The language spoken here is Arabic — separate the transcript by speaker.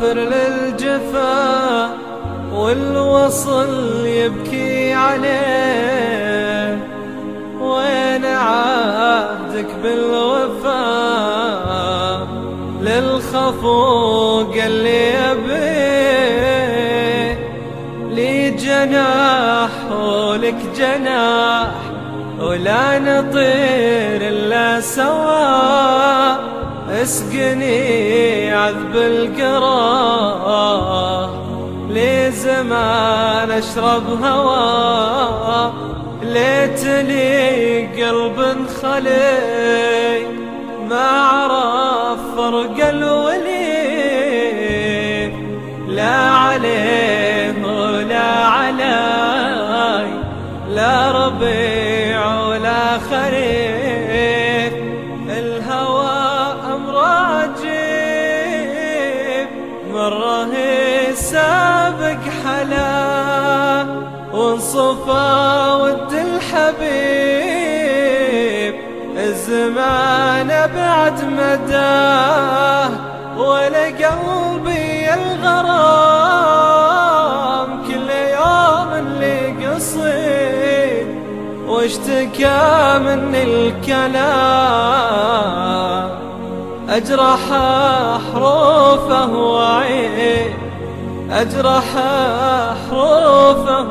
Speaker 1: مسافر للجفا والوصل يبكي عليه. وين عهدك بالوفا؟ للخفوق اللي يبيه لي جناح ولك جناح ولا نطير إلا سوا. اسقني عذب القراه لي زمان اشرب هوا ليتني قلب خلي ما عرف فرق الولي. لا عليه ولا علي لا ربيع ولا خريف مرة سابق حلا وانصفى ود الحبيب الزمان بعد مداه ولا قلبي الغرام كل يوم اللي قصيد واشتكى من الكلام أجرح حروفه أجرح حروفه